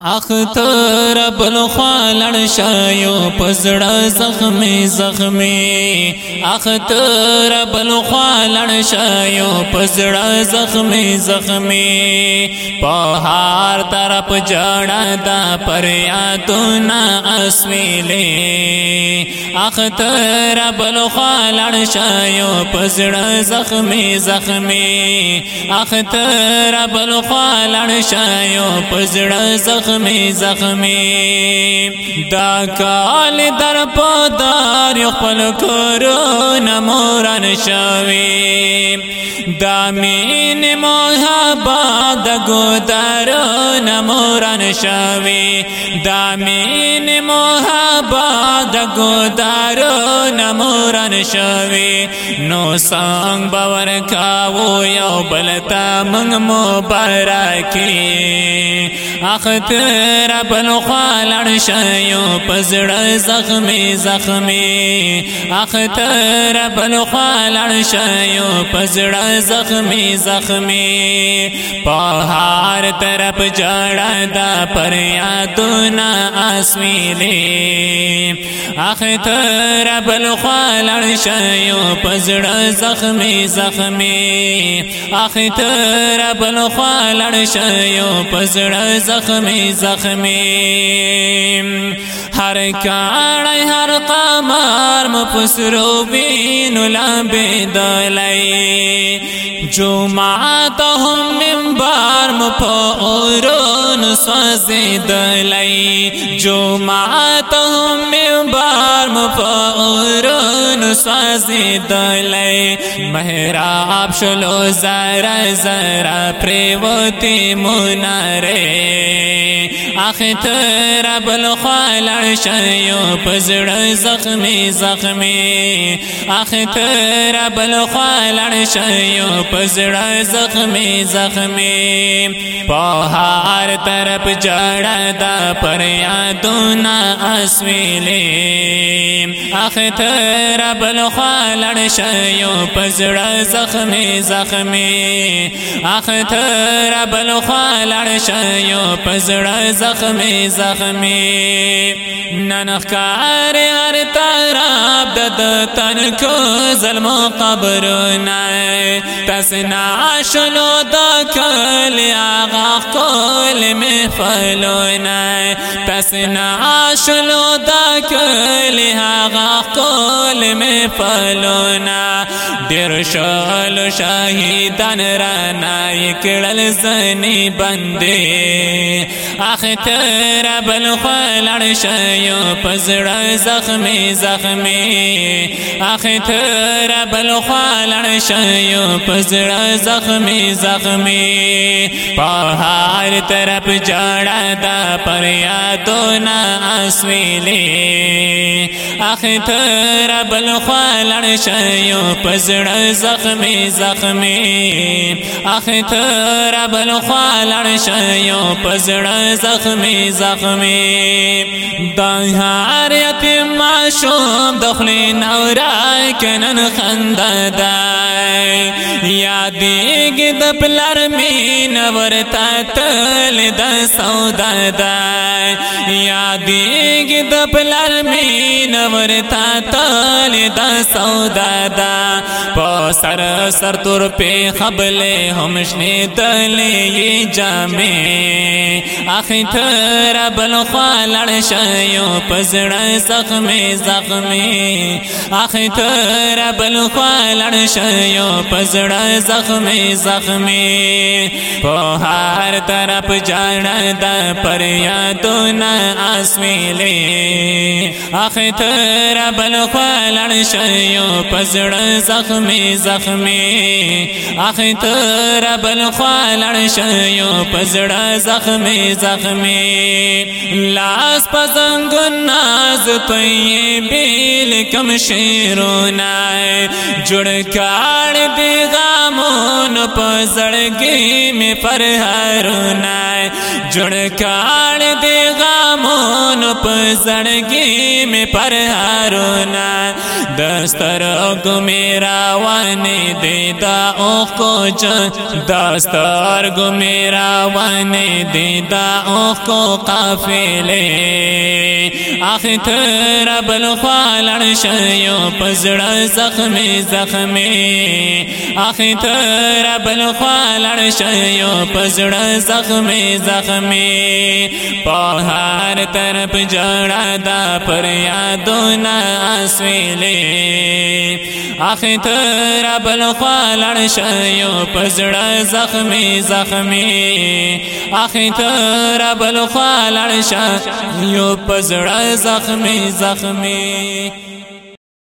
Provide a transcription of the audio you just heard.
اختر بل خالن شایو پزڑا زخمی زخمی. اختر بل خالن شایو پزڑا زخمی زخمی. پہار طرف جڑا دا پر یادونا اسویلی اختر بل خالن شایو پزڑا زخمی زخمی. اختر بل خالن شایو پزڑا زخمی زخمی زخمی۔ دا کال در پادار خپل کرون مورن شوی۔ دا مین محبت گودارو نمورن شوی. دا مین محبت گودارو نمورن شوی. نو سانگ باور کاو یو بلتا منگ مبارکی. اخت رب الخال شیو پزڑ زخمی زخمی. اخت رب الخال شیو پزڑ زخمی زخمی. پہار طرف جڑا دا پر یادونا آسویلی اخت رب الخال شیو پزڑ زخمی زخمی اخت رب الخال شیو پزڑ زخمی زخمی ہر کاڑ ہر قمار مپسرو بین لمبے دلائی جو مات ہم ممبار مپورون سوزی دلائی جو مات ہم ممبار مپورون سوزی دلائی محراب شلو زرا زرا پریوتی منارے اختر بل خال شیو پزڑ زخمی زخمی۔ اختر بل خال شیو پزڑ زخمی زخمی۔ پہار طرف جڑا دا پر یادونا اسویلی۔ اختر بل خال شیو پزڑ زخمی زخمی۔ اختر بل خال شیو پزڑ زخمی زخمی. ننخکار ہر تراب دد تن کو ظلم و قبر نائے تسنا شلو دا کل آغا کل میں فلو نائے تسنا شلو دا کل آغا کل میں فلو نا دیر شل شاہدان رانا اکڑل زنی بندے آخ اختر بل خلڑ شیو پزڑ زخمی زخمی. اختر بل خلڑ شیو پزڑ زخمی زخمی. پہار طرف جڑا دا پر یادونا اسویلی اختر بل خلڑ شیو پزڑ زخمی زخمی. اختر بل خلڑ شیو پزڑ زخمی زخمی۔ دہار یتیم معشوم دخلی نورا کنن خند دائی یادی گد پلر مین ورتا تل دا سودا دائی یادی گد پلر مین ورتا تل دا سودا دا پا سر سر تر پی خبل ہمشنی دلی جامع اختر بل خالڑ شیو پزڑ زخمی زخمی۔ اختر بل خالڑ شیو پزڑ زخمی زخمی۔ پوہار طرف جانا دا پر یادونا آسویلی اختر بل خالڑ شیو پزڑ زخمی زخمی۔ اختر بل خالڑ شیو پزڑ زخمی زخمی۔ لاس پتگ ناز تو یہ بھی بیل کم شیرونا جڑ کاڑ دے گامون پزڑگی میں پر ہرونا جڑ کاڑ دے گامون پزڑگی میں پر ہرونا دستر گو میرا وانے دیدا او کو دستر گو میرا وانے دیدا او کو قافلے۔ آخت رب الخوالن شیو پزڑ زخمی زخمی آخت رب الخوالن شیو پزڑ زخمی زخمی پہار طرف جڑا دا پر یادونا آسویلے آخت رب الخوالن شیو پزڑ زخمی زخمی آخت رب الخوالن شیو پزڑ زخمی زخمی